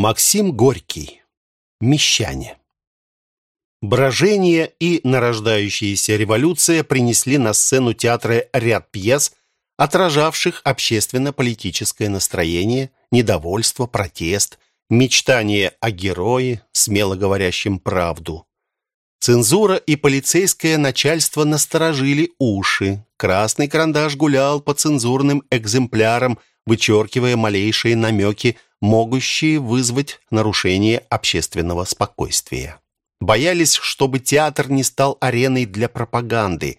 Максим Горький. Мещане. Брожение и нарождающаяся революция принесли на сцену театра ряд пьес, отражавших общественно-политическое настроение, недовольство, протест, мечтание о герое, смело говорящем правду. Цензура и полицейское начальство насторожили уши. Красный карандаш гулял по цензурным экземплярам, вычеркивая малейшие намеки могущие вызвать нарушение общественного спокойствия. Боялись, чтобы театр не стал ареной для пропаганды.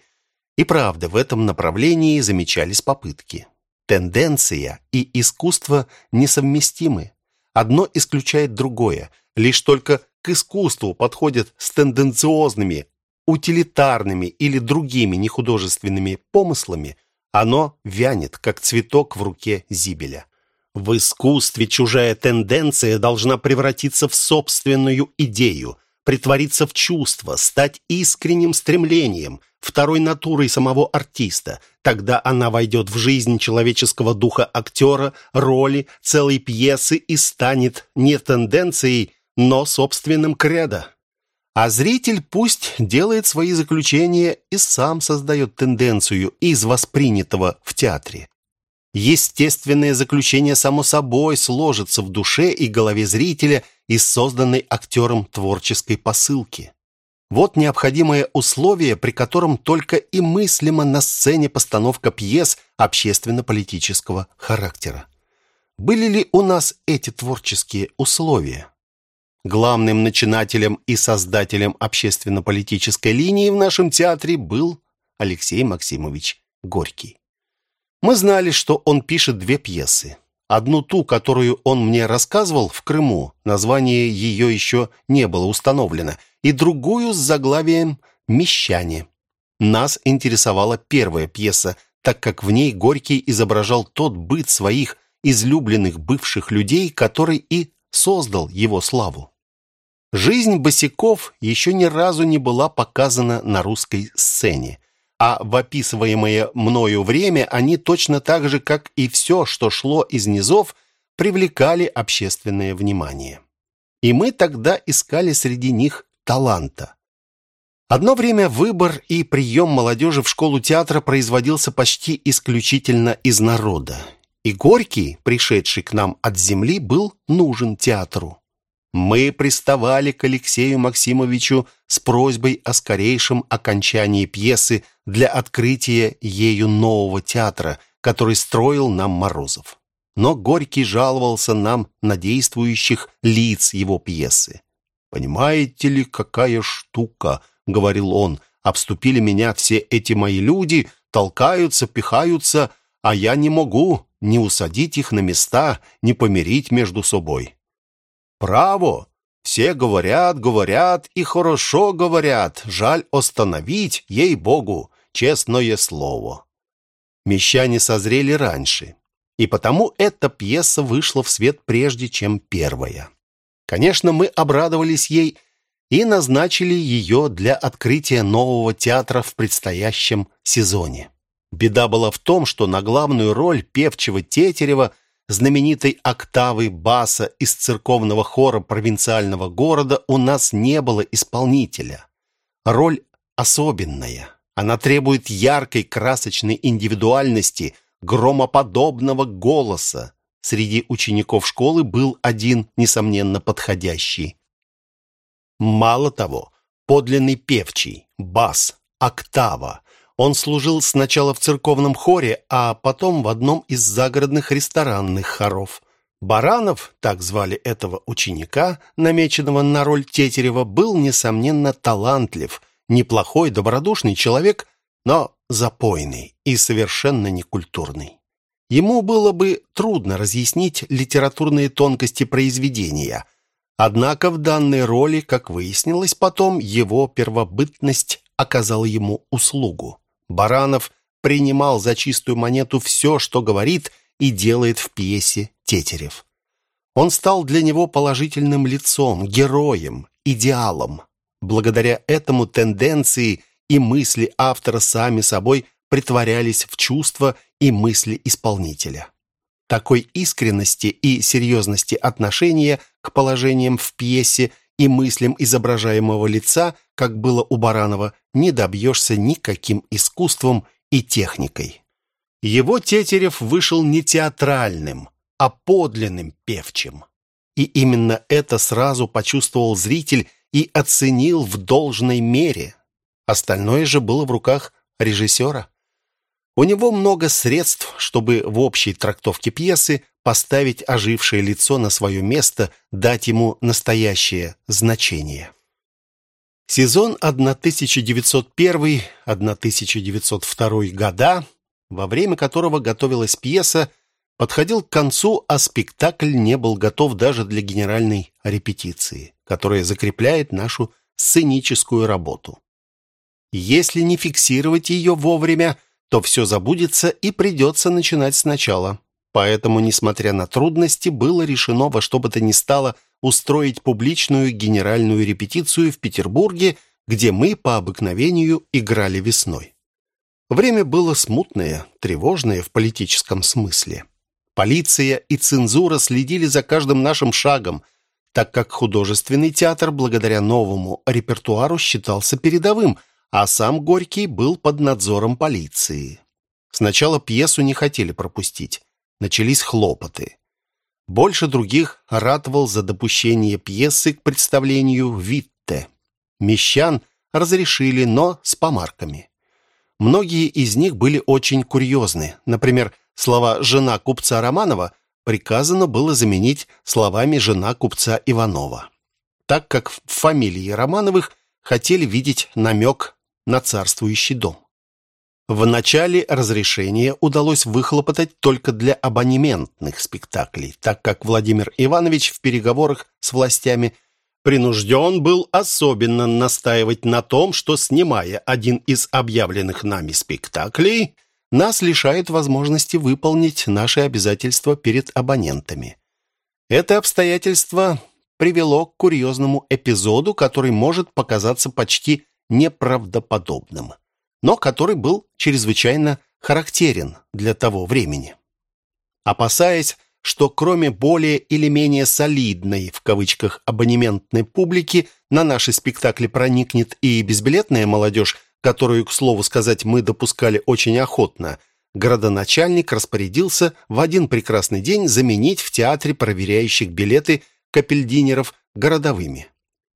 И правда, в этом направлении замечались попытки. Тенденция и искусство несовместимы. Одно исключает другое. Лишь только к искусству подходят с тенденциозными, утилитарными или другими нехудожественными помыслами, оно вянет, как цветок в руке зибеля. В искусстве чужая тенденция должна превратиться в собственную идею, притвориться в чувство, стать искренним стремлением, второй натурой самого артиста. Тогда она войдет в жизнь человеческого духа актера, роли, целой пьесы и станет не тенденцией, но собственным кредо. А зритель пусть делает свои заключения и сам создает тенденцию из воспринятого в театре. Естественное заключение само собой сложится в душе и голове зрителя из созданной актером творческой посылки. Вот необходимое условие, при котором только и мыслима на сцене постановка пьес общественно-политического характера. Были ли у нас эти творческие условия? Главным начинателем и создателем общественно-политической линии в нашем театре был Алексей Максимович Горький. Мы знали, что он пишет две пьесы. Одну ту, которую он мне рассказывал в Крыму, название ее еще не было установлено, и другую с заглавием «Мещане». Нас интересовала первая пьеса, так как в ней Горький изображал тот быт своих излюбленных бывших людей, который и создал его славу. Жизнь босиков еще ни разу не была показана на русской сцене а в описываемое мною время они точно так же, как и все, что шло из низов, привлекали общественное внимание. И мы тогда искали среди них таланта. Одно время выбор и прием молодежи в школу театра производился почти исключительно из народа. И Горький, пришедший к нам от земли, был нужен театру. Мы приставали к Алексею Максимовичу с просьбой о скорейшем окончании пьесы для открытия ею нового театра, который строил нам Морозов. Но Горький жаловался нам на действующих лиц его пьесы. «Понимаете ли, какая штука?» — говорил он. «Обступили меня все эти мои люди, толкаются, пихаются, а я не могу ни усадить их на места, ни помирить между собой. Право. Все говорят, говорят и хорошо говорят. Жаль остановить, ей-богу, честное слово. Мещане созрели раньше, и потому эта пьеса вышла в свет прежде, чем первая. Конечно, мы обрадовались ей и назначили ее для открытия нового театра в предстоящем сезоне. Беда была в том, что на главную роль певчего Тетерева знаменитой октавы баса из церковного хора провинциального города у нас не было исполнителя. Роль особенная. Она требует яркой красочной индивидуальности, громоподобного голоса. Среди учеников школы был один, несомненно, подходящий. Мало того, подлинный певчий, бас, октава, он служил сначала в церковном хоре, а потом в одном из загородных ресторанных хоров. Баранов, так звали этого ученика, намеченного на роль Тетерева, был, несомненно, талантлив, неплохой, добродушный человек, но запойный и совершенно некультурный. Ему было бы трудно разъяснить литературные тонкости произведения, однако в данной роли, как выяснилось потом, его первобытность оказала ему услугу. Баранов принимал за чистую монету все, что говорит и делает в пьесе Тетерев. Он стал для него положительным лицом, героем, идеалом. Благодаря этому тенденции и мысли автора сами собой притворялись в чувства и мысли исполнителя. Такой искренности и серьезности отношения к положениям в пьесе и мыслям изображаемого лица, как было у Баранова, не добьешься никаким искусством и техникой. Его Тетерев вышел не театральным, а подлинным певчим. И именно это сразу почувствовал зритель и оценил в должной мере. Остальное же было в руках режиссера. У него много средств, чтобы в общей трактовке пьесы поставить ожившее лицо на свое место, дать ему настоящее значение. Сезон 1901-1902 года, во время которого готовилась пьеса, подходил к концу, а спектакль не был готов даже для генеральной репетиции, которая закрепляет нашу сценическую работу. Если не фиксировать ее вовремя, то все забудется и придется начинать сначала. Поэтому, несмотря на трудности, было решено во что бы то ни стало устроить публичную генеральную репетицию в Петербурге, где мы по обыкновению играли весной. Время было смутное, тревожное в политическом смысле. Полиция и цензура следили за каждым нашим шагом, так как художественный театр благодаря новому репертуару считался передовым, а сам Горький был под надзором полиции. Сначала пьесу не хотели пропустить. Начались хлопоты. Больше других ратовал за допущение пьесы к представлению Витте. Мещан разрешили, но с помарками. Многие из них были очень курьезны. Например, Слова «жена купца Романова» приказано было заменить словами «жена купца Иванова», так как в фамилии Романовых хотели видеть намек на царствующий дом. В начале разрешение удалось выхлопотать только для абонементных спектаклей, так как Владимир Иванович в переговорах с властями принужден был особенно настаивать на том, что, снимая один из объявленных нами спектаклей – нас лишает возможности выполнить наши обязательства перед абонентами. Это обстоятельство привело к курьезному эпизоду, который может показаться почти неправдоподобным, но который был чрезвычайно характерен для того времени. Опасаясь, что кроме более или менее солидной, в кавычках, абонементной публики, на наши спектакли проникнет и безбилетная молодежь, которую, к слову сказать, мы допускали очень охотно, городоначальник распорядился в один прекрасный день заменить в театре проверяющих билеты капельдинеров городовыми.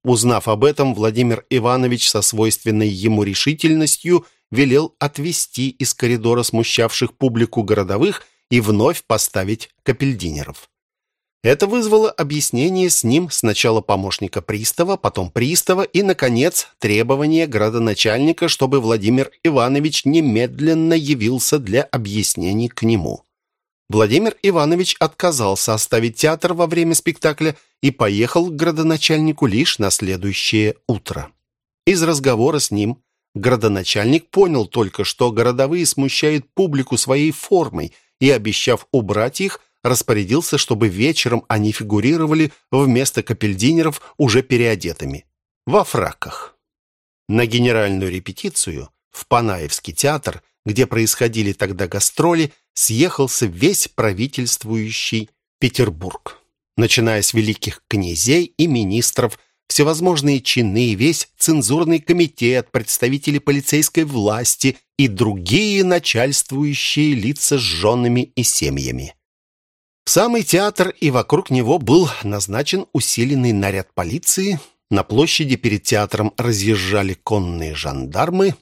Узнав об этом, Владимир Иванович со свойственной ему решительностью велел отвести из коридора смущавших публику городовых и вновь поставить капельдинеров. Это вызвало объяснение с ним сначала помощника пристава, потом пристава и, наконец, требование градоначальника, чтобы Владимир Иванович немедленно явился для объяснений к нему. Владимир Иванович отказался оставить театр во время спектакля и поехал к градоначальнику лишь на следующее утро. Из разговора с ним градоначальник понял только, что городовые смущают публику своей формой и, обещав убрать их, распорядился, чтобы вечером они фигурировали вместо капельдинеров уже переодетыми, во фраках. На генеральную репетицию в Панаевский театр, где происходили тогда гастроли, съехался весь правительствующий Петербург. Начиная с великих князей и министров, всевозможные чины, весь цензурный комитет, представители полицейской власти и другие начальствующие лица с женами и семьями. В самый театр и вокруг него был назначен усиленный наряд полиции. На площади перед театром разъезжали конные жандармы.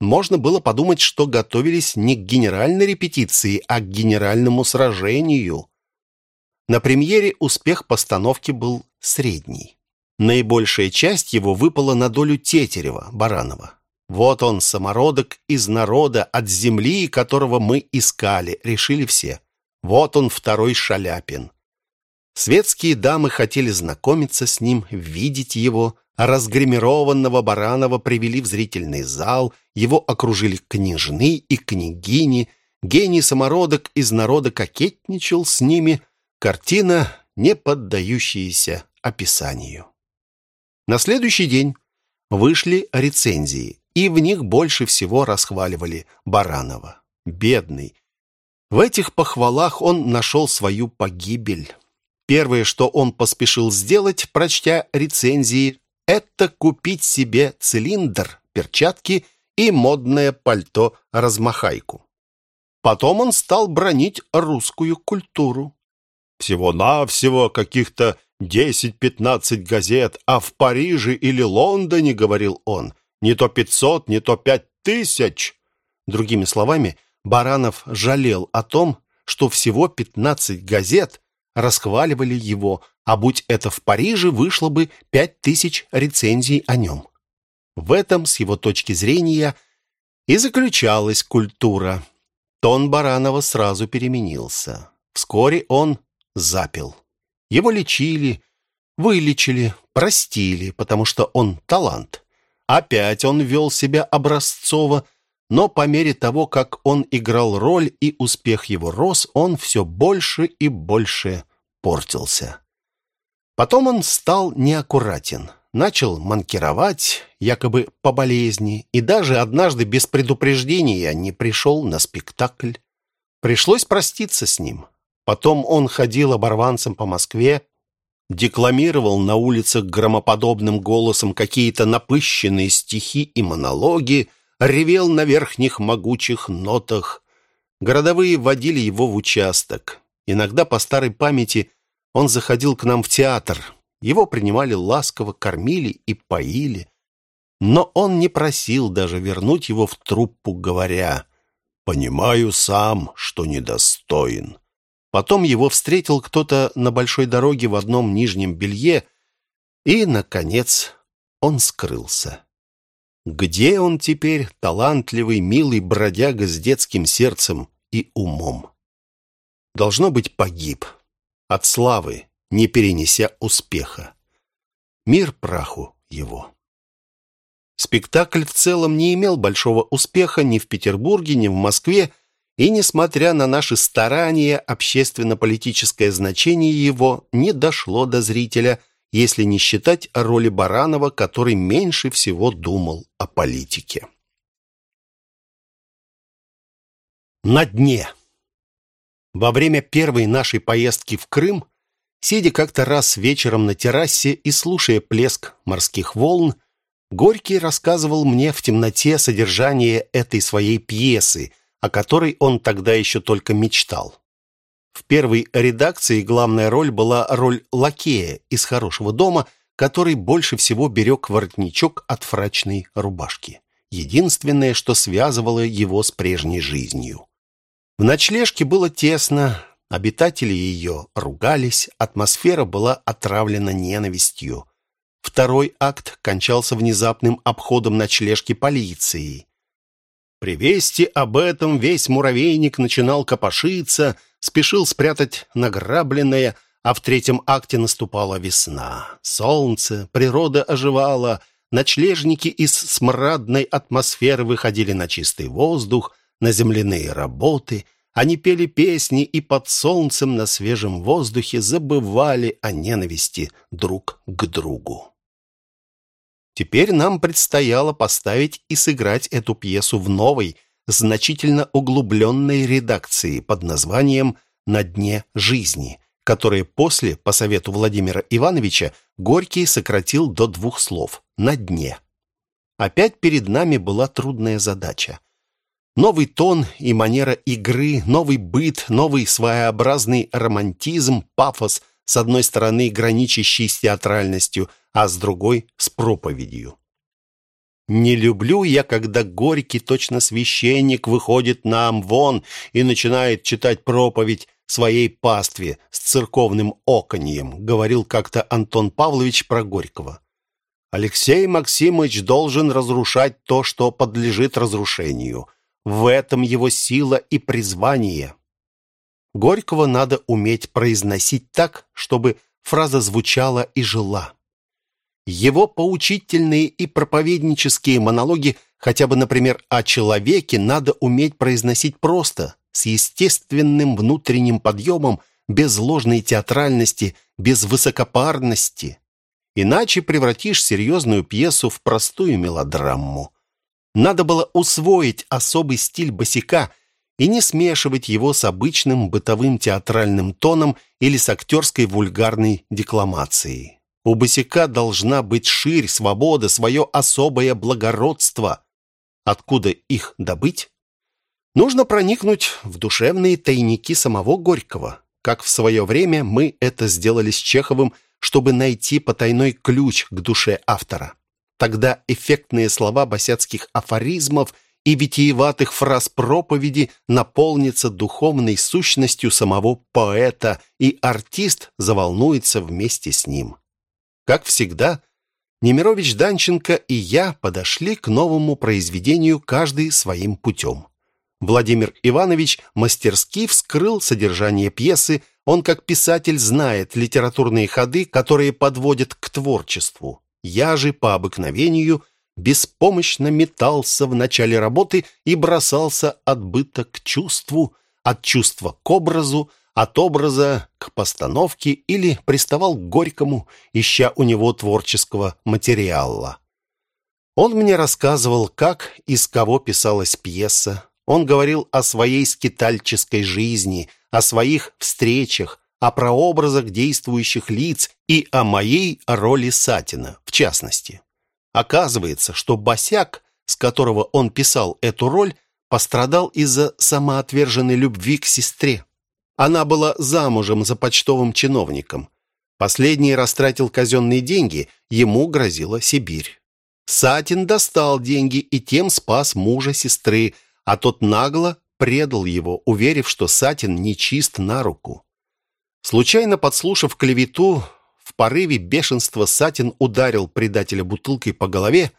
Можно было подумать, что готовились не к генеральной репетиции, а к генеральному сражению. На премьере успех постановки был средний. Наибольшая часть его выпала на долю Тетерева, Баранова. Вот он, самородок из народа, от земли, которого мы искали, решили все. Вот он, второй Шаляпин. Светские дамы хотели знакомиться с ним, видеть его, разгримированного Баранова привели в зрительный зал, его окружили княжны и княгини, гений-самородок из народа кокетничал с ними, картина, не поддающаяся описанию. На следующий день вышли рецензии, и в них больше всего расхваливали Баранова. Бедный, В этих похвалах он нашел свою погибель. Первое, что он поспешил сделать, прочтя рецензии, это купить себе цилиндр, перчатки и модное пальто-размахайку. Потом он стал бронить русскую культуру. Всего-навсего каких-то 10-15 газет, а в Париже или Лондоне, говорил он, не то 500, не то 5 тысяч. Другими словами, Баранов жалел о том, что всего 15 газет расхваливали его, а будь это в Париже, вышло бы 5 тысяч рецензий о нем. В этом, с его точки зрения, и заключалась культура. Тон Баранова сразу переменился. Вскоре он запил. Его лечили, вылечили, простили, потому что он талант. Опять он вел себя образцово, но по мере того, как он играл роль и успех его рос, он все больше и больше портился. Потом он стал неаккуратен начал манкировать, якобы по болезни, и даже однажды без предупреждения не пришел на спектакль. Пришлось проститься с ним. Потом он ходил оборванцем по Москве, декламировал на улицах громоподобным голосом какие-то напыщенные стихи и монологи, ревел на верхних могучих нотах. Городовые водили его в участок. Иногда по старой памяти он заходил к нам в театр — его принимали ласково, кормили и поили. Но он не просил даже вернуть его в труппу, говоря «Понимаю сам, что недостоин». Потом его встретил кто-то на большой дороге в одном нижнем белье, и, наконец, он скрылся. Где он теперь, талантливый, милый бродяга с детским сердцем и умом? Должно быть, погиб. От славы, не перенеся успеха. Мир праху его. Спектакль в целом не имел большого успеха ни в Петербурге, ни в Москве, и, несмотря на наши старания, общественно-политическое значение его не дошло до зрителя, если не считать роли Баранова, который меньше всего думал о политике. На дне. Во время первой нашей поездки в Крым Сидя как-то раз вечером на террасе и слушая плеск морских волн, Горький рассказывал мне в темноте содержание этой своей пьесы, о которой он тогда еще только мечтал. В первой редакции главная роль была роль лакея из хорошего дома, который больше всего берег воротничок от фрачной рубашки. Единственное, что связывало его с прежней жизнью. В ночлежке было тесно, Обитатели ее ругались, атмосфера была отравлена ненавистью. Второй акт кончался внезапным обходом ночлежки полиции. При вести об этом весь муравейник начинал копошиться, спешил спрятать награбленное, а в третьем акте наступала весна. Солнце, природа оживала, ночлежники из смрадной атмосферы выходили на чистый воздух, на земляные работы — они пели песни и под солнцем на свежем воздухе забывали о ненависти друг к другу. Теперь нам предстояло поставить и сыграть эту пьесу в новой, значительно углубленной редакции под названием «На дне жизни», которое после, по совету Владимира Ивановича, Горький сократил до двух слов «на дне». Опять перед нами была трудная задача Новый тон и манера игры, новый быт, новый своеобразный романтизм, пафос, с одной стороны граничащий с театральностью, а с другой — с проповедью. Не люблю я, когда горький точно священник выходит нам вон и начинает читать проповедь своей пастве с церковным оконьем, говорил как-то Антон Павлович про Горького. Алексей Максимович должен разрушать то, что подлежит разрушению — в этом его сила и призвание. Горького надо уметь произносить так, чтобы фраза звучала и жила. Его поучительные и проповеднические монологи, хотя бы, например, о человеке, надо уметь произносить просто, с естественным внутренним подъемом, без ложной театральности, без высокопарности. Иначе превратишь серьезную пьесу в простую мелодраму. Надо было усвоить особый стиль босика и не смешивать его с обычным бытовым театральным тоном или с актерской вульгарной декламацией. У босика должна быть ширь, свобода, свое особое благородство. Откуда их добыть? Нужно проникнуть в душевные тайники самого Горького, как в свое время мы это сделали с Чеховым, чтобы найти потайной ключ к душе автора. Тогда эффектные слова босяцких афоризмов – и витиеватых фраз проповеди наполнится духовной сущностью самого поэта, и артист заволнуется вместе с ним. Как всегда, Немирович Данченко и я подошли к новому произведению каждый своим путем. Владимир Иванович мастерски вскрыл содержание пьесы, он как писатель знает литературные ходы, которые подводят к творчеству. Я же по обыкновению беспомощно метался в начале работы и бросался от быта к чувству, от чувства к образу, от образа к постановке или приставал к Горькому, ища у него творческого материала. Он мне рассказывал, как и с кого писалась пьеса. Он говорил о своей скитальческой жизни, о своих встречах, о прообразах действующих лиц и о моей роли Сатина, в частности. Оказывается, что босяк, с которого он писал эту роль, пострадал из-за самоотверженной любви к сестре. Она была замужем за почтовым чиновником. Последний растратил казенные деньги, ему грозила Сибирь. Сатин достал деньги и тем спас мужа сестры, а тот нагло предал его, уверив, что Сатин нечист на руку. Случайно подслушав клевету, в порыве бешенства Сатин ударил предателя бутылкой по голове,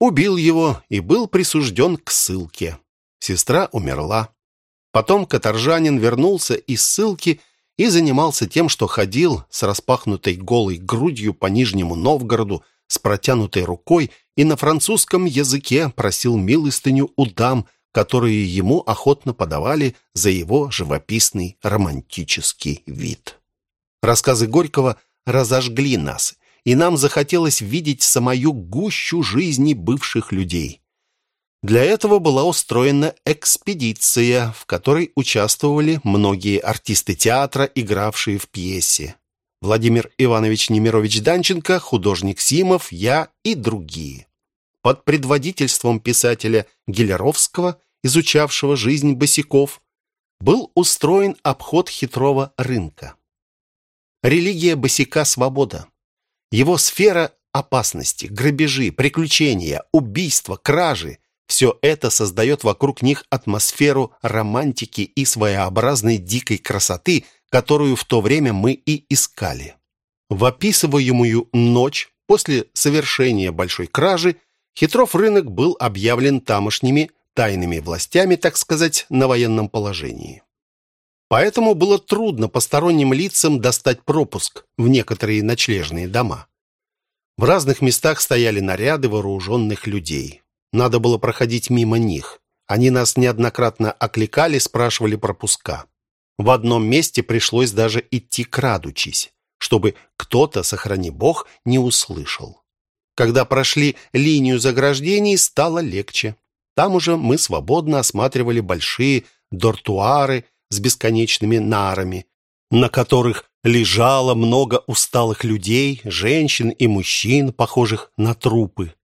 убил его и был присужден к ссылке. Сестра умерла. Потом каторжанин вернулся из ссылки и занимался тем, что ходил с распахнутой голой грудью по Нижнему Новгороду, с протянутой рукой и на французском языке просил милостыню у дам, которые ему охотно подавали за его живописный романтический вид. Рассказы Горького разожгли нас, и нам захотелось видеть самую гущу жизни бывших людей. Для этого была устроена экспедиция, в которой участвовали многие артисты театра, игравшие в пьесе. Владимир Иванович Немирович Данченко, художник Симов, я и другие. Под предводительством писателя Гелеровского, изучавшего жизнь босиков, был устроен обход хитрого рынка. Религия босика – свобода. Его сфера – опасности, грабежи, приключения, убийства, кражи. Все это создает вокруг них атмосферу романтики и своеобразной дикой красоты, которую в то время мы и искали. В описываемую ночь после совершения большой кражи Хитров рынок был объявлен тамошними тайными властями, так сказать, на военном положении. Поэтому было трудно посторонним лицам достать пропуск в некоторые ночлежные дома. В разных местах стояли наряды вооруженных людей. Надо было проходить мимо них. Они нас неоднократно окликали, спрашивали пропуска. В одном месте пришлось даже идти крадучись, чтобы кто-то, сохрани бог, не услышал. Когда прошли линию заграждений, стало легче. Там уже мы свободно осматривали большие дортуары, с бесконечными нарами, на которых лежало много усталых людей, женщин и мужчин, похожих на трупы.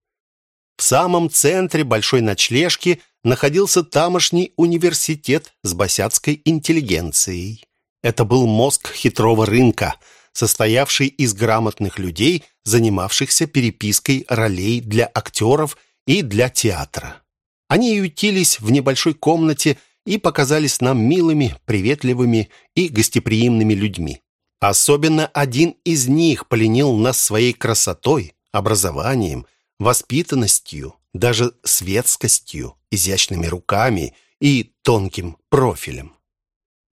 В самом центре большой ночлежки находился тамошний университет с босяцкой интеллигенцией. Это был мозг хитрого рынка, состоявший из грамотных людей, занимавшихся перепиской ролей для актеров и для театра. Они ютились в небольшой комнате и показались нам милыми, приветливыми и гостеприимными людьми. Особенно один из них пленил нас своей красотой, образованием, воспитанностью, даже светскостью, изящными руками и тонким профилем.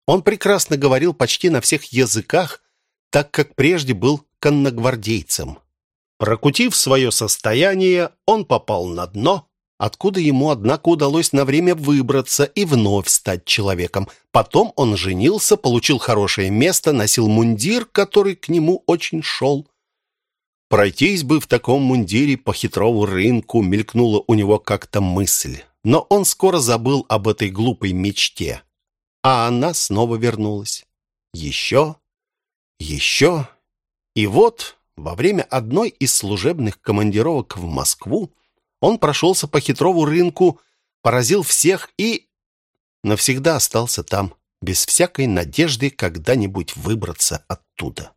Он прекрасно говорил почти на всех языках, так как прежде был конногвардейцем. Прокутив свое состояние, он попал на дно откуда ему, однако, удалось на время выбраться и вновь стать человеком. Потом он женился, получил хорошее место, носил мундир, который к нему очень шел. Пройтись бы в таком мундире по хитрову рынку, мелькнула у него как-то мысль. Но он скоро забыл об этой глупой мечте. а она снова вернулась. Еще, еще. И вот, во время одной из служебных командировок в Москву, он прошелся по хитрову рынку, поразил всех и навсегда остался там, без всякой надежды когда-нибудь выбраться оттуда.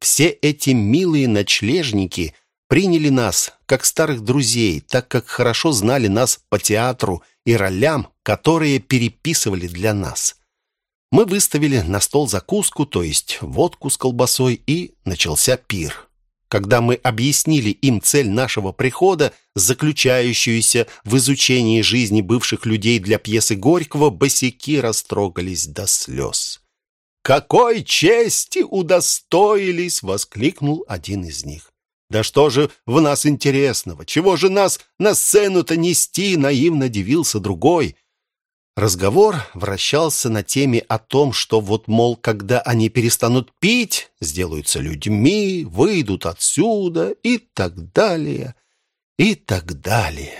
Все эти милые ночлежники приняли нас, как старых друзей, так как хорошо знали нас по театру и ролям, которые переписывали для нас. Мы выставили на стол закуску, то есть водку с колбасой, и начался пир. Когда мы объяснили им цель нашего прихода, заключающуюся в изучении жизни бывших людей для пьесы Горького, босяки растрогались до слез. «Какой чести удостоились!» — воскликнул один из них. «Да что же в нас интересного? Чего же нас на сцену-то нести?» — наивно дивился другой. Разговор вращался на теме о том, что вот, мол, когда они перестанут пить, сделаются людьми, выйдут отсюда и так далее, и так далее.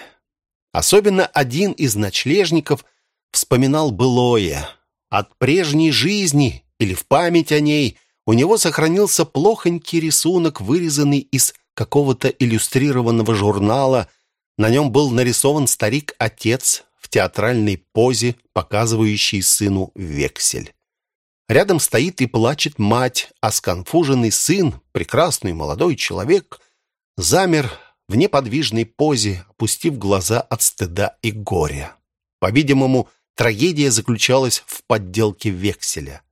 Особенно один из ночлежников вспоминал былое. От прежней жизни или в память о ней у него сохранился плохонький рисунок, вырезанный из какого-то иллюстрированного журнала. На нем был нарисован старик-отец в театральной позе, показывающий сыну вексель. Рядом стоит и плачет мать, а сконфуженный сын, прекрасный молодой человек, замер в неподвижной позе, опустив глаза от стыда и горя. По-видимому, трагедия заключалась в подделке векселя.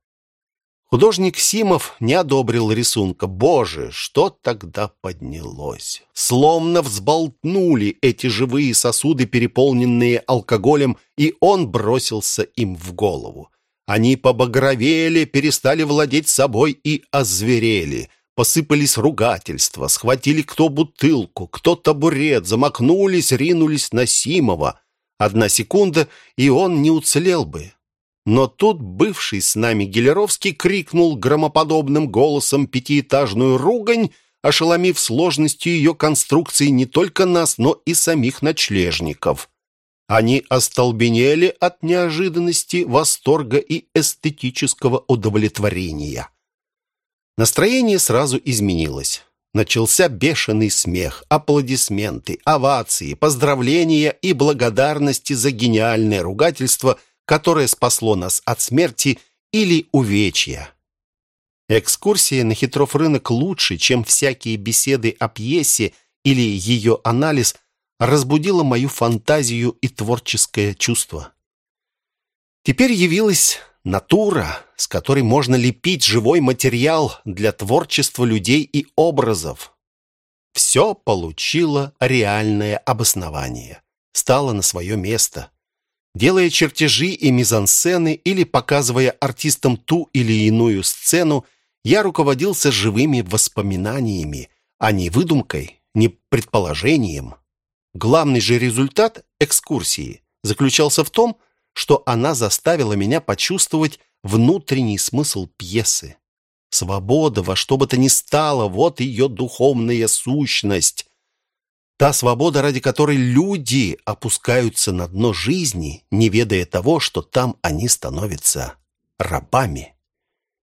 Художник Симов не одобрил рисунка. Боже, что тогда поднялось? Сломно взболтнули эти живые сосуды, переполненные алкоголем, и он бросился им в голову. Они побагровели, перестали владеть собой и озверели. Посыпались ругательства, схватили кто бутылку, кто табурет, замахнулись, ринулись на Симова. Одна секунда, и он не уцелел бы. Но тут бывший с нами Гелеровский крикнул громоподобным голосом пятиэтажную ругань, ошеломив сложностью ее конструкции не только нас, но и самих ночлежников. Они остолбенели от неожиданности, восторга и эстетического удовлетворения. Настроение сразу изменилось. Начался бешеный смех, аплодисменты, овации, поздравления и благодарности за гениальное ругательство – которое спасло нас от смерти или увечья. Экскурсия на Хитров рынок лучше, чем всякие беседы о пьесе или ее анализ, разбудила мою фантазию и творческое чувство. Теперь явилась натура, с которой можно лепить живой материал для творчества людей и образов. Все получило реальное обоснование, стало на свое место делая чертежи и мизансцены или показывая артистам ту или иную сцену, я руководился живыми воспоминаниями, а не выдумкой, не предположением. Главный же результат экскурсии заключался в том, что она заставила меня почувствовать внутренний смысл пьесы. Свобода во что бы то ни стало, вот ее духовная сущность. Та свобода, ради которой люди опускаются на дно жизни, не ведая того, что там они становятся рабами.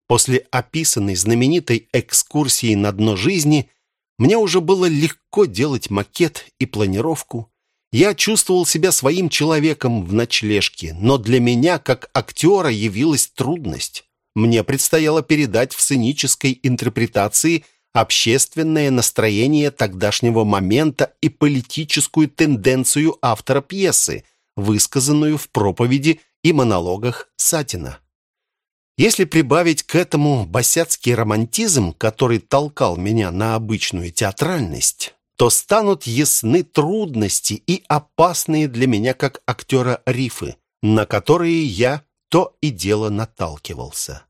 После описанной знаменитой экскурсии на дно жизни мне уже было легко делать макет и планировку. Я чувствовал себя своим человеком в ночлежке, но для меня, как актера, явилась трудность. Мне предстояло передать в сценической интерпретации – общественное настроение тогдашнего момента и политическую тенденцию автора пьесы, высказанную в проповеди и монологах Сатина. Если прибавить к этому босяцкий романтизм, который толкал меня на обычную театральность, то станут ясны трудности и опасные для меня как актера рифы, на которые я то и дело наталкивался.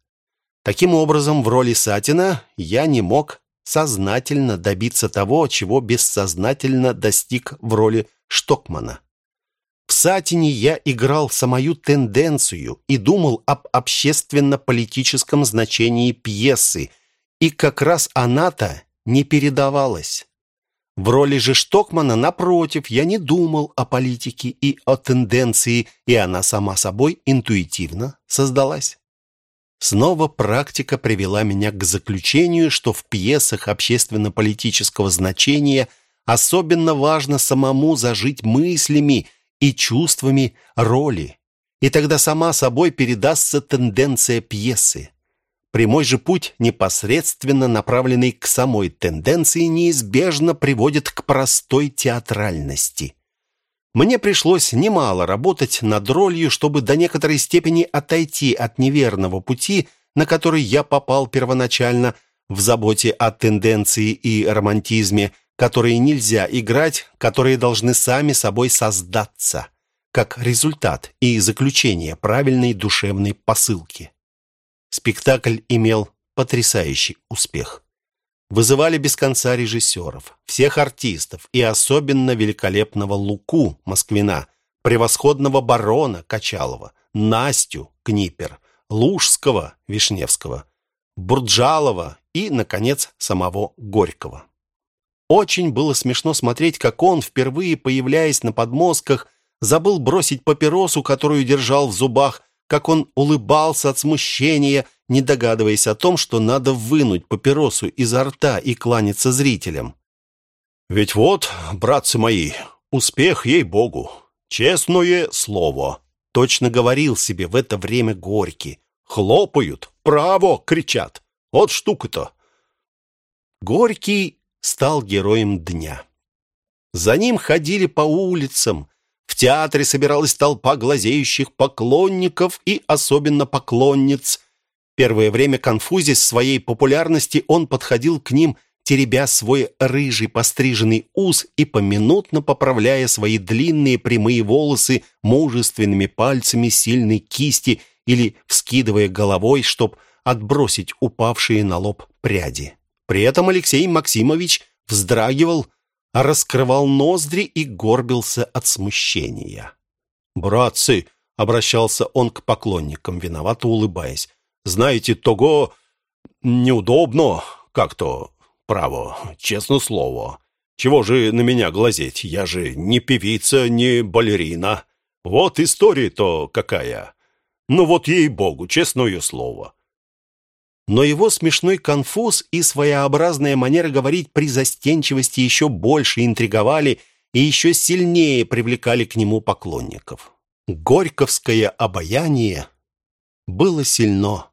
Таким образом, в роли Сатина я не мог сознательно добиться того, чего бессознательно достиг в роли Штокмана. В Сатине я играл самую тенденцию и думал об общественно-политическом значении пьесы, и как раз она-то не передавалась. В роли же Штокмана, напротив, я не думал о политике и о тенденции, и она сама собой интуитивно создалась. Снова практика привела меня к заключению, что в пьесах общественно-политического значения особенно важно самому зажить мыслями и чувствами роли, и тогда сама собой передастся тенденция пьесы. Прямой же путь, непосредственно направленный к самой тенденции, неизбежно приводит к простой театральности. Мне пришлось немало работать над ролью, чтобы до некоторой степени отойти от неверного пути, на который я попал первоначально в заботе о тенденции и романтизме, которые нельзя играть, которые должны сами собой создаться, как результат и заключение правильной душевной посылки. Спектакль имел потрясающий успех. Вызывали без конца режиссеров, всех артистов и особенно великолепного Луку Москвина, превосходного барона Качалова, Настю Книпер, Лужского Вишневского, Бурджалова и, наконец, самого Горького. Очень было смешно смотреть, как он, впервые появляясь на подмостках, забыл бросить папиросу, которую держал в зубах, как он улыбался от смущения, не догадываясь о том, что надо вынуть папиросу изо рта и кланяться зрителям. «Ведь вот, братцы мои, успех ей-богу, честное слово», точно говорил себе в это время Горький. «Хлопают, право!» — кричат. Вот штука-то. Горький стал героем дня. За ним ходили по улицам, театре собиралась толпа глазеющих поклонников и особенно поклонниц. Первое время конфузясь своей популярности, он подходил к ним, теребя свой рыжий постриженный ус и поминутно поправляя свои длинные прямые волосы мужественными пальцами сильной кисти или вскидывая головой, чтоб отбросить упавшие на лоб пряди. При этом Алексей Максимович вздрагивал, раскрывал ноздри и горбился от смущения. «Братцы!» — обращался он к поклонникам, виновато улыбаясь. «Знаете, того неудобно как-то, право, честно слово. Чего же на меня глазеть? Я же не певица, не балерина. Вот история-то какая. Ну вот ей-богу, честное слово но его смешной конфуз и своеобразная манера говорить при застенчивости еще больше интриговали и еще сильнее привлекали к нему поклонников. Горьковское обаяние было сильно.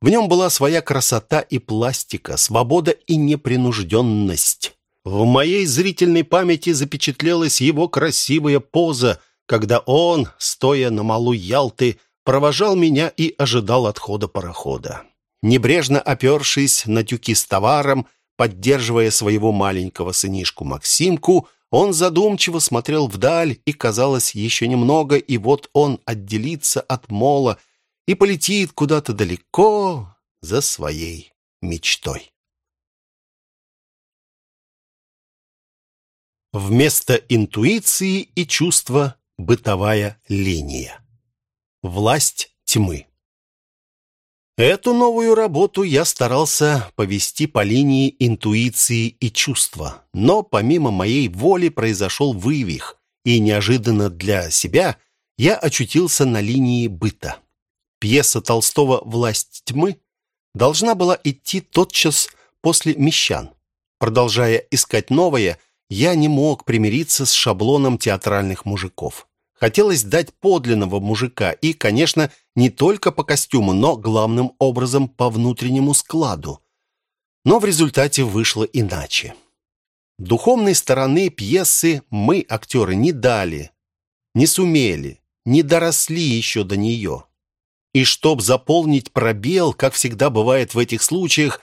В нем была своя красота и пластика, свобода и непринужденность. В моей зрительной памяти запечатлелась его красивая поза, когда он, стоя на малу Ялты, провожал меня и ожидал отхода парохода. Небрежно опершись на тюки с товаром, поддерживая своего маленького сынишку Максимку, он задумчиво смотрел вдаль, и казалось еще немного, и вот он отделится от мола и полетит куда-то далеко за своей мечтой. Вместо интуиции и чувства бытовая линия. Власть тьмы. Эту новую работу я старался повести по линии интуиции и чувства, но помимо моей воли произошел вывих, и неожиданно для себя я очутился на линии быта. Пьеса Толстого «Власть тьмы» должна была идти тотчас после «Мещан». Продолжая искать новое, я не мог примириться с шаблоном театральных мужиков. Хотелось дать подлинного мужика и, конечно, не только по костюму, но главным образом по внутреннему складу. Но в результате вышло иначе. Духовной стороны пьесы мы, актеры, не дали, не сумели, не доросли еще до нее. И чтоб заполнить пробел, как всегда бывает в этих случаях,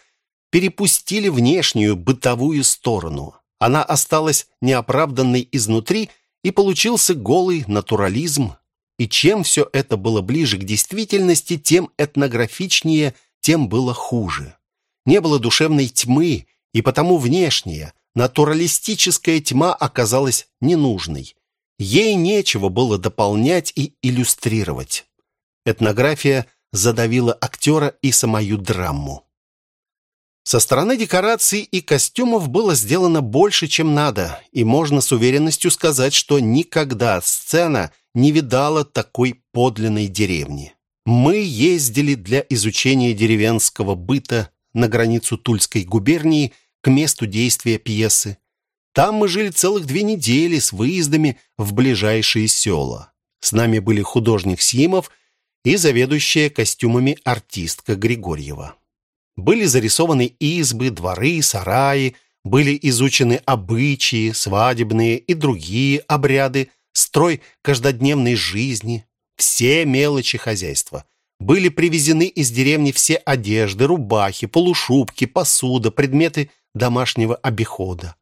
перепустили внешнюю бытовую сторону. Она осталась неоправданной изнутри и получился голый натурализм. И чем все это было ближе к действительности, тем этнографичнее, тем было хуже. Не было душевной тьмы, и потому внешняя, натуралистическая тьма оказалась ненужной. Ей нечего было дополнять и иллюстрировать. Этнография задавила актера и самую драму. Со стороны декораций и костюмов было сделано больше, чем надо, и можно с уверенностью сказать, что никогда сцена не видала такой подлинной деревни. Мы ездили для изучения деревенского быта на границу Тульской губернии к месту действия пьесы. Там мы жили целых две недели с выездами в ближайшие села. С нами были художник Симов и заведующая костюмами артистка Григорьева. Были зарисованы избы, дворы, сараи, были изучены обычаи, свадебные и другие обряды, строй каждодневной жизни, все мелочи хозяйства. Были привезены из деревни все одежды, рубахи, полушубки, посуда, предметы домашнего обихода.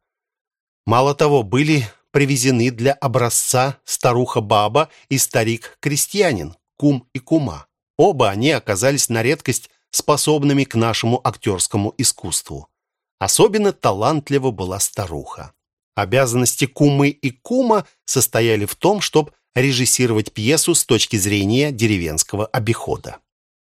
Мало того, были привезены для образца старуха-баба и старик-крестьянин, кум и кума. Оба они оказались на редкость способными к нашему актерскому искусству. Особенно талантлива была старуха. Обязанности кумы и кума состояли в том, чтобы режиссировать пьесу с точки зрения деревенского обихода.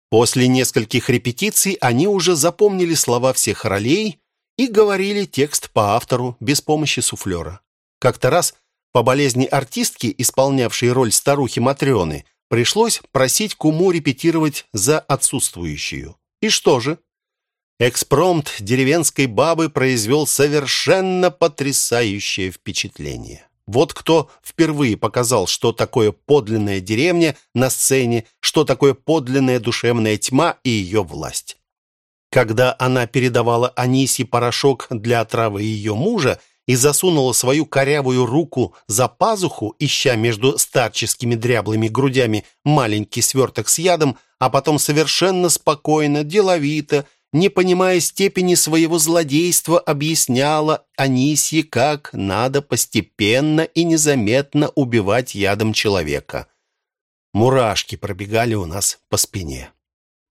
После нескольких репетиций они уже запомнили слова всех ролей и говорили текст по автору без помощи суфлера. Как-то раз по болезни артистки, исполнявшей роль старухи Матрёны, пришлось просить куму репетировать за отсутствующую. И что же? Экспромт деревенской бабы произвел совершенно потрясающее впечатление. Вот кто впервые показал, что такое подлинная деревня на сцене, что такое подлинная душевная тьма и ее власть. Когда она передавала Анисе порошок для отравы ее мужа и засунула свою корявую руку за пазуху, ища между старческими дряблыми грудями маленький сверток с ядом, а потом совершенно спокойно, деловито, не понимая степени своего злодейства, объясняла Анисье, как надо постепенно и незаметно убивать ядом человека. Мурашки пробегали у нас по спине.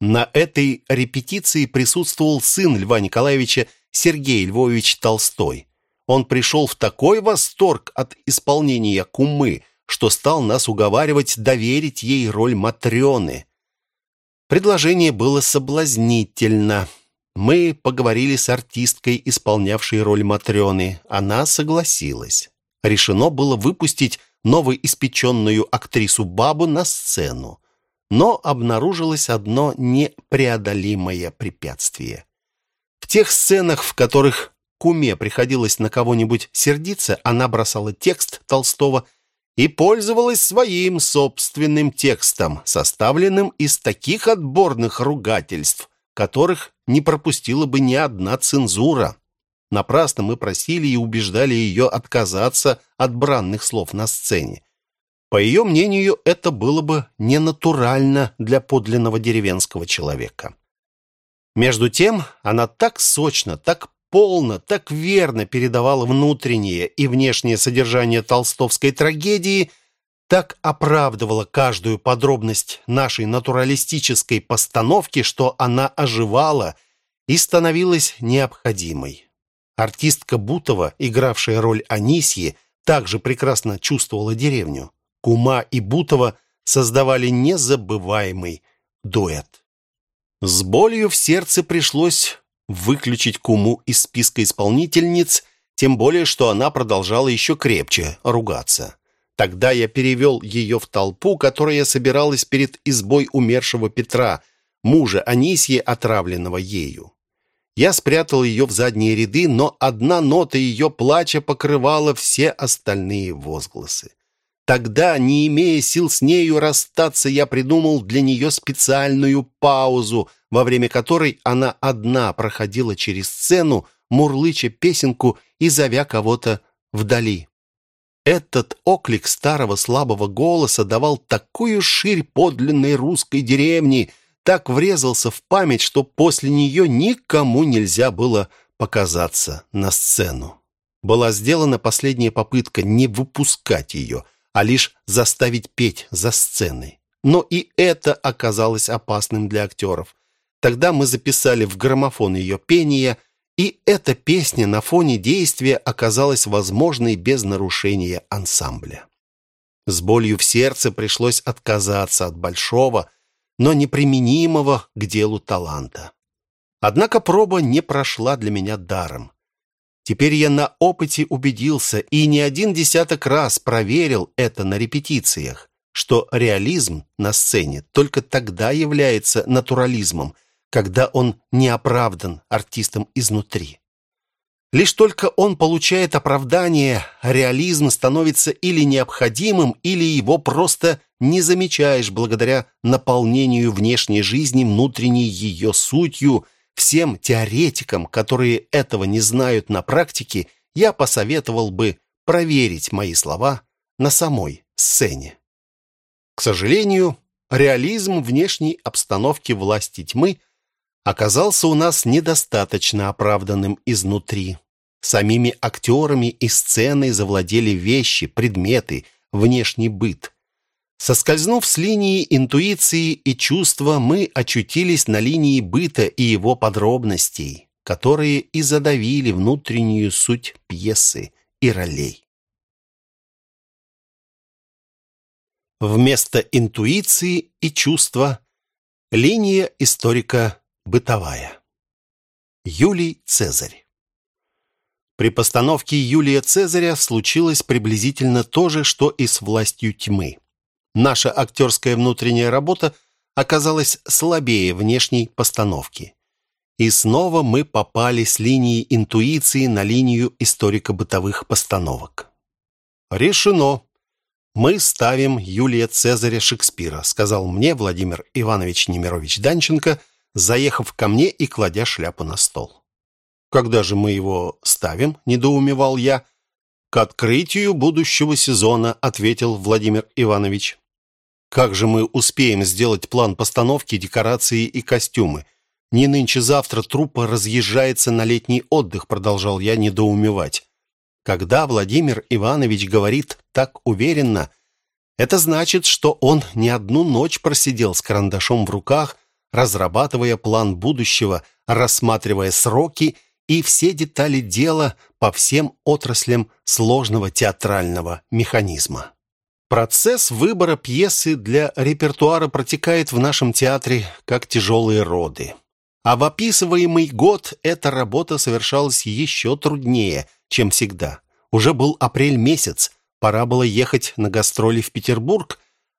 На этой репетиции присутствовал сын Льва Николаевича Сергей Львович Толстой. Он пришел в такой восторг от исполнения кумы, что стал нас уговаривать доверить ей роль Матрены. Предложение было соблазнительно. Мы поговорили с артисткой, исполнявшей роль Матрены. Она согласилась. Решено было выпустить новоиспеченную актрису-бабу на сцену. Но обнаружилось одно непреодолимое препятствие. В тех сценах, в которых куме приходилось на кого-нибудь сердиться, она бросала текст Толстого – и пользовалась своим собственным текстом, составленным из таких отборных ругательств, которых не пропустила бы ни одна цензура. Напрасно мы просили и убеждали ее отказаться от бранных слов на сцене. По ее мнению, это было бы ненатурально для подлинного деревенского человека. Между тем, она так сочно, так полно, так верно передавала внутреннее и внешнее содержание толстовской трагедии, так оправдывала каждую подробность нашей натуралистической постановки, что она оживала и становилась необходимой. Артистка Бутова, игравшая роль Анисьи, также прекрасно чувствовала деревню. Кума и Бутова создавали незабываемый дуэт. С болью в сердце пришлось выключить Куму из списка исполнительниц, тем более, что она продолжала еще крепче ругаться. Тогда я перевел ее в толпу, которая собиралась перед избой умершего Петра, мужа Анисьи, отравленного ею. Я спрятал ее в задние ряды, но одна нота ее плача покрывала все остальные возгласы. Тогда, не имея сил с нею расстаться, я придумал для нее специальную паузу, во время которой она одна проходила через сцену, мурлыча песенку и зовя кого-то вдали. Этот оклик старого слабого голоса давал такую ширь подлинной русской деревни, так врезался в память, что после нее никому нельзя было показаться на сцену. Была сделана последняя попытка не выпускать ее – а лишь заставить петь за сценой. Но и это оказалось опасным для актеров. Тогда мы записали в граммофон ее пение, и эта песня на фоне действия оказалась возможной без нарушения ансамбля. С болью в сердце пришлось отказаться от большого, но неприменимого к делу таланта. Однако проба не прошла для меня даром. Теперь я на опыте убедился и не один десяток раз проверил это на репетициях, что реализм на сцене только тогда является натурализмом, когда он не оправдан артистом изнутри. Лишь только он получает оправдание, реализм становится или необходимым, или его просто не замечаешь благодаря наполнению внешней жизни внутренней ее сутью. Всем теоретикам, которые этого не знают на практике, я посоветовал бы проверить мои слова на самой сцене. К сожалению, реализм внешней обстановки власти тьмы оказался у нас недостаточно оправданным изнутри. Самими актерами и сценой завладели вещи, предметы, внешний быт. Соскользнув с линии интуиции и чувства, мы очутились на линии быта и его подробностей, которые и задавили внутреннюю суть пьесы и ролей. Вместо интуиции и чувства линия историка бытовая. Юлий Цезарь При постановке Юлия Цезаря случилось приблизительно то же, что и с властью тьмы. Наша актерская внутренняя работа оказалась слабее внешней постановки. И снова мы попали с линии интуиции на линию историко-бытовых постановок. «Решено. Мы ставим Юлия Цезаря Шекспира», сказал мне Владимир Иванович Немирович Данченко, заехав ко мне и кладя шляпу на стол. «Когда же мы его ставим?» – недоумевал я. «К открытию будущего сезона», – ответил Владимир Иванович. «Как же мы успеем сделать план постановки, декорации и костюмы? Не нынче-завтра труппа разъезжается на летний отдых», – продолжал я недоумевать. Когда Владимир Иванович говорит так уверенно, это значит, что он не одну ночь просидел с карандашом в руках – разрабатывая план будущего, рассматривая сроки и все детали дела по всем отраслям сложного театрального механизма. Процесс выбора пьесы для репертуара протекает в нашем театре как тяжелые роды. А в описываемый год эта работа совершалась еще труднее, чем всегда. Уже был апрель месяц, пора было ехать на гастроли в Петербург,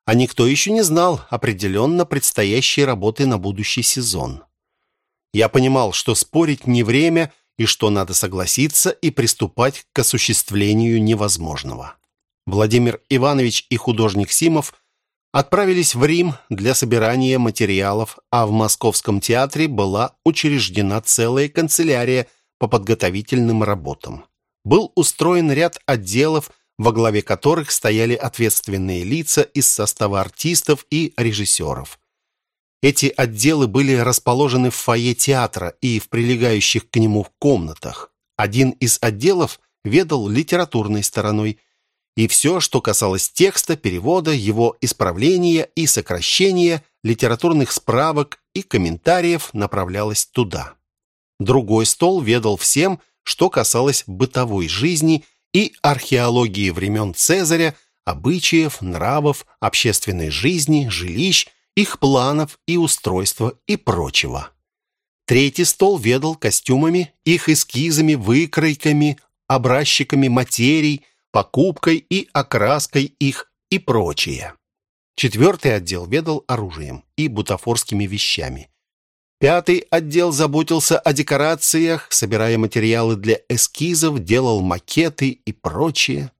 а никто еще не знал определенно предстоящей работы на будущий сезон. Я понимал, что спорить не время и что надо согласиться и приступать к осуществлению невозможного. Владимир Иванович и художник Симов отправились в Рим для собирания материалов, а в Московском театре была учреждена целая канцелярия по подготовительным работам. Был устроен ряд отделов во главе которых стояли ответственные лица из состава артистов и режиссеров. Эти отделы были расположены в фойе театра и в прилегающих к нему комнатах. Один из отделов ведал литературной стороной, и все, что касалось текста, перевода, его исправления и сокращения, литературных справок и комментариев направлялось туда. Другой стол ведал всем, что касалось бытовой жизни – и археологии времен Цезаря, обычаев, нравов, общественной жизни, жилищ, их планов и устройства и прочего. Третий стол ведал костюмами, их эскизами, выкройками, образчиками материй, покупкой и окраской их и прочее. Четвертый отдел ведал оружием и бутафорскими вещами. Пятый отдел заботился о декорациях, собирая материалы для эскизов, делал макеты и прочее.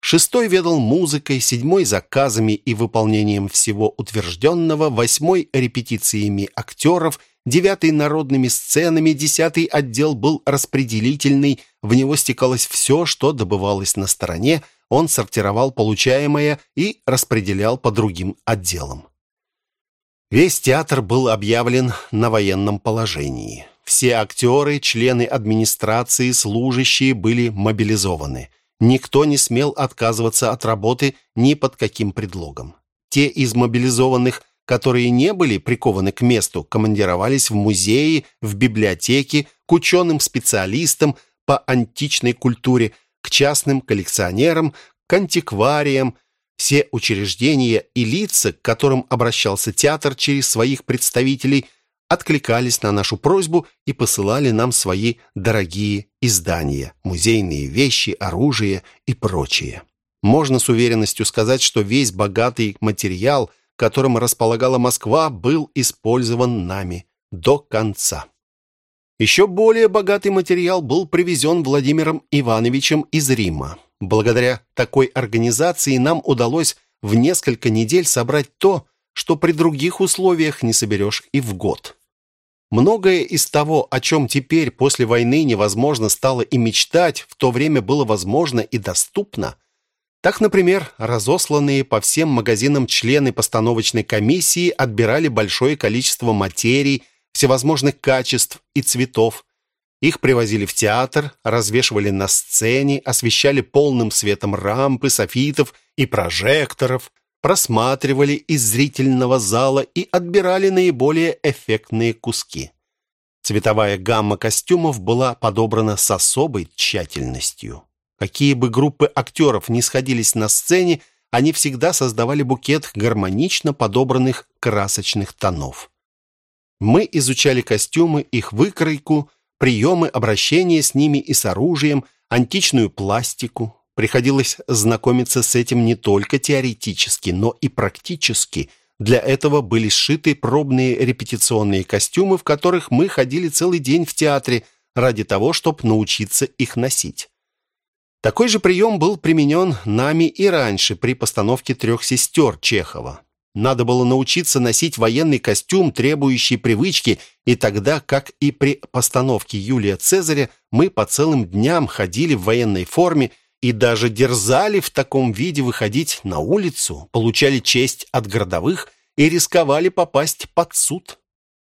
Шестой ведал музыкой, седьмой – заказами и выполнением всего утвержденного, восьмой – репетициями актеров, девятый – народными сценами, десятый отдел был распределительный, в него стекалось все, что добывалось на стороне, он сортировал получаемое и распределял по другим отделам. Весь театр был объявлен на военном положении. Все актеры, члены администрации, служащие были мобилизованы. Никто не смел отказываться от работы ни под каким предлогом. Те из мобилизованных, которые не были прикованы к месту, командировались в музеи, в библиотеки, к ученым-специалистам по античной культуре, к частным коллекционерам, к антиквариям, все учреждения и лица, к которым обращался театр через своих представителей, откликались на нашу просьбу и посылали нам свои дорогие издания, музейные вещи, оружие и прочее. Можно с уверенностью сказать, что весь богатый материал, которым располагала Москва, был использован нами до конца. Еще более богатый материал был привезен Владимиром Ивановичем из Рима. Благодаря такой организации нам удалось в несколько недель собрать то, что при других условиях не соберешь и в год. Многое из того, о чем теперь после войны невозможно стало и мечтать, в то время было возможно и доступно. Так, например, разосланные по всем магазинам члены постановочной комиссии отбирали большое количество материй, всевозможных качеств и цветов. Их привозили в театр, развешивали на сцене, освещали полным светом рампы, софитов и прожекторов, просматривали из зрительного зала и отбирали наиболее эффектные куски. Цветовая гамма костюмов была подобрана с особой тщательностью. Какие бы группы актеров ни сходились на сцене, они всегда создавали букет гармонично подобранных красочных тонов. Мы изучали костюмы, их выкройку, приемы обращения с ними и с оружием, античную пластику, Приходилось знакомиться с этим не только теоретически, но и практически. Для этого были сшиты пробные репетиционные костюмы, в которых мы ходили целый день в театре ради того, чтобы научиться их носить. Такой же прием был применен нами и раньше при постановке «Трех сестер» Чехова. Надо было научиться носить военный костюм, требующий привычки, и тогда, как и при постановке Юлия Цезаря, мы по целым дням ходили в военной форме и даже дерзали в таком виде выходить на улицу, получали честь от городовых и рисковали попасть под суд.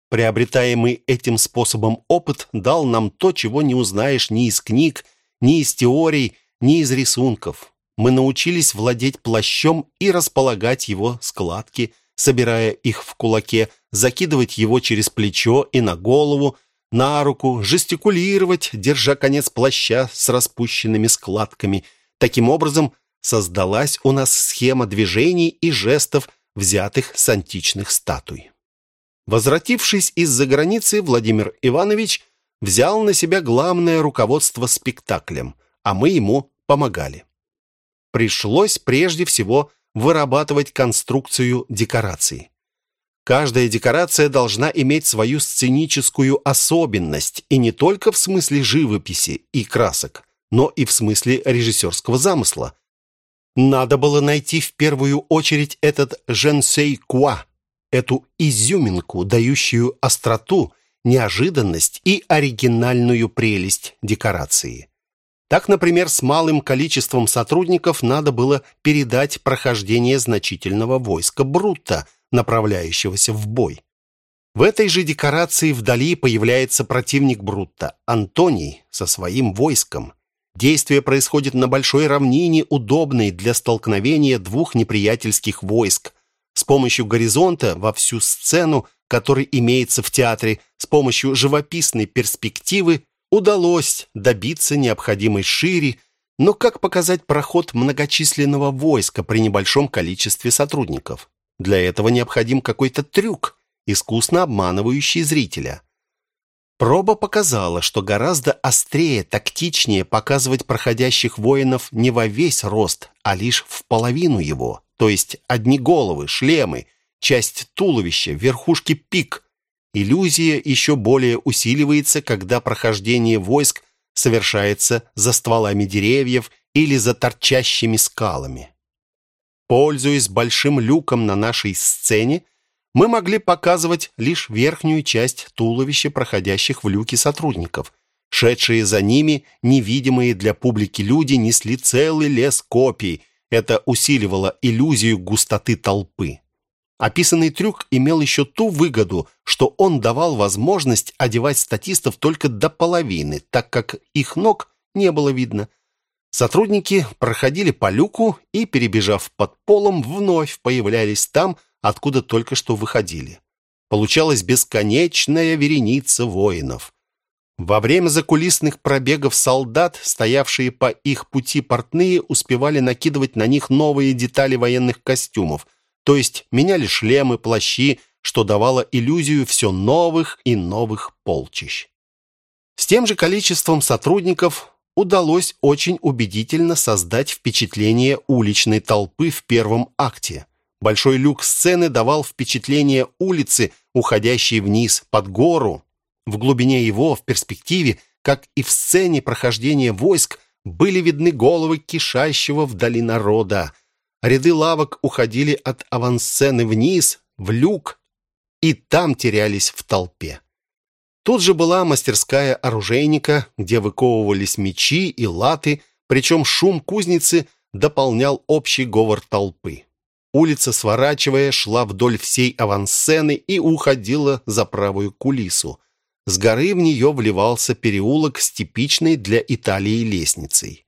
Приобретаемый этим способом опыт дал нам то, чего не узнаешь ни из книг, ни из теорий, ни из рисунков. Мы научились владеть плащом и располагать его складки, собирая их в кулаке, закидывать его через плечо и на голову, на руку, жестикулировать, держа конец плаща с распущенными складками. Таким образом, создалась у нас схема движений и жестов, взятых с античных статуй. Возвратившись из-за границы, Владимир Иванович взял на себя главное руководство спектаклем, а мы ему помогали. Пришлось прежде всего вырабатывать конструкцию декораций. Каждая декорация должна иметь свою сценическую особенность, и не только в смысле живописи и красок, но и в смысле режиссерского замысла. Надо было найти в первую очередь этот «женсей куа», эту изюминку, дающую остроту, неожиданность и оригинальную прелесть декорации. Так, например, с малым количеством сотрудников надо было передать прохождение значительного войска Брутта, направляющегося в бой. В этой же декорации вдали появляется противник Брутта, Антоний, со своим войском. Действие происходит на большой равнине, удобной для столкновения двух неприятельских войск. С помощью горизонта во всю сцену, который имеется в театре, с помощью живописной перспективы удалось добиться необходимой шире, но как показать проход многочисленного войска при небольшом количестве сотрудников? Для этого необходим какой-то трюк, искусно обманывающий зрителя. Проба показала, что гораздо острее, тактичнее показывать проходящих воинов не во весь рост, а лишь в половину его, то есть одни головы, шлемы, часть туловища, верхушки пик. Иллюзия еще более усиливается, когда прохождение войск совершается за стволами деревьев или за торчащими скалами. Пользуясь большим люком на нашей сцене, мы могли показывать лишь верхнюю часть туловища проходящих в люке сотрудников. Шедшие за ними, невидимые для публики люди, несли целый лес копий. Это усиливало иллюзию густоты толпы. Описанный трюк имел еще ту выгоду, что он давал возможность одевать статистов только до половины, так как их ног не было видно. Сотрудники проходили по люку и, перебежав под полом, вновь появлялись там, откуда только что выходили. Получалась бесконечная вереница воинов. Во время закулисных пробегов солдат, стоявшие по их пути портные, успевали накидывать на них новые детали военных костюмов, то есть меняли шлемы, плащи, что давало иллюзию все новых и новых полчищ. С тем же количеством сотрудников удалось очень убедительно создать впечатление уличной толпы в первом акте. Большой люк сцены давал впечатление улицы, уходящей вниз, под гору. В глубине его, в перспективе, как и в сцене прохождения войск, были видны головы кишащего вдали народа. Ряды лавок уходили от авансцены вниз, в люк, и там терялись в толпе. Тут же была мастерская оружейника, где выковывались мечи и латы, причем шум кузницы дополнял общий говор толпы. Улица, сворачивая, шла вдоль всей авансцены и уходила за правую кулису. С горы в нее вливался переулок с типичной для Италии лестницей.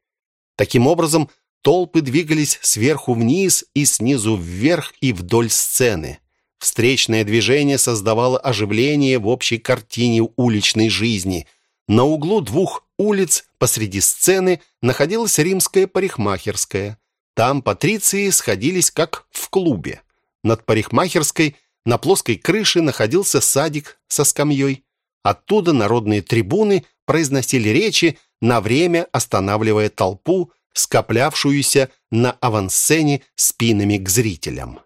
Таким образом, толпы двигались сверху вниз и снизу вверх и вдоль сцены. Встречное движение создавало оживление в общей картине уличной жизни. На углу двух улиц посреди сцены находилась римская парикмахерская. Там патриции сходились как в клубе. Над парикмахерской на плоской крыше находился садик со скамьей. Оттуда народные трибуны произносили речи, на время останавливая толпу, скоплявшуюся на авансцене спинами к зрителям.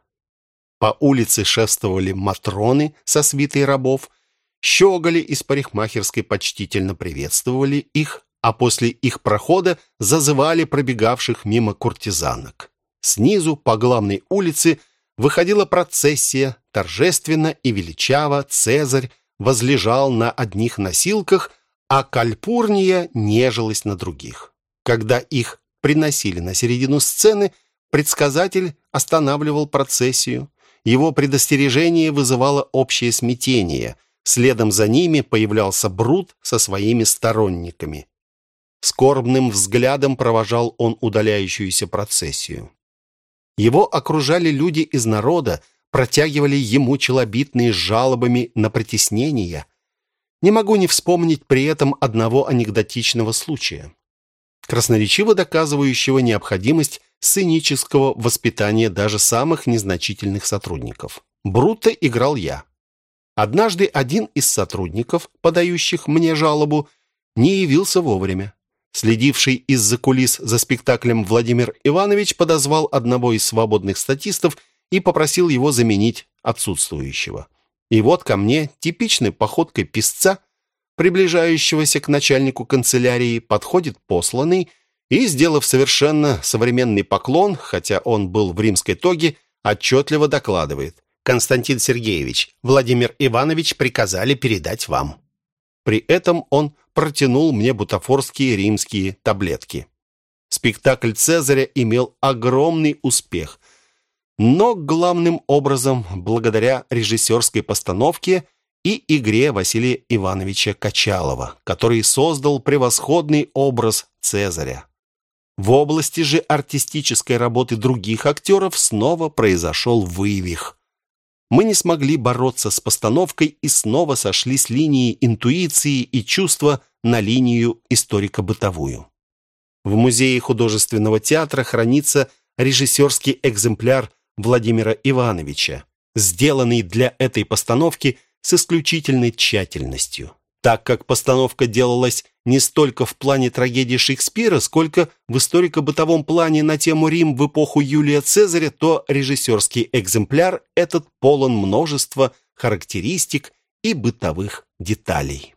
По улице шествовали матроны со свитой рабов, щеголи из парикмахерской почтительно приветствовали их, а после их прохода зазывали пробегавших мимо куртизанок. Снизу по главной улице выходила процессия, торжественно и величаво Цезарь возлежал на одних носилках, а Кальпурния нежилась на других. Когда их приносили на середину сцены, предсказатель останавливал процессию. Его предостережение вызывало общее смятение. Следом за ними появлялся Брут со своими сторонниками. Скорбным взглядом провожал он удаляющуюся процессию. Его окружали люди из народа, протягивали ему челобитные с жалобами на притеснения. Не могу не вспомнить при этом одного анекдотичного случая, красноречиво доказывающего необходимость сценического воспитания даже самых незначительных сотрудников. Бруто играл я. Однажды один из сотрудников, подающих мне жалобу, не явился вовремя. Следивший из-за кулис за спектаклем Владимир Иванович подозвал одного из свободных статистов и попросил его заменить отсутствующего. И вот ко мне, типичной походкой писца, приближающегося к начальнику канцелярии, подходит посланный и, сделав совершенно современный поклон, хотя он был в римской тоге, отчетливо докладывает. «Константин Сергеевич, Владимир Иванович приказали передать вам». При этом он протянул мне бутафорские римские таблетки. Спектакль Цезаря имел огромный успех – но главным образом благодаря режиссерской постановке и игре Василия Ивановича Качалова, который создал превосходный образ Цезаря. В области же артистической работы других актеров снова произошел вывих. Мы не смогли бороться с постановкой и снова сошли с линии интуиции и чувства на линию историко-бытовую. В Музее художественного театра хранится режиссерский экземпляр Владимира Ивановича, сделанный для этой постановки с исключительной тщательностью. Так как постановка делалась не столько в плане трагедии Шекспира, сколько в историко-бытовом плане на тему Рим в эпоху Юлия Цезаря, то режиссерский экземпляр этот полон множества характеристик и бытовых деталей.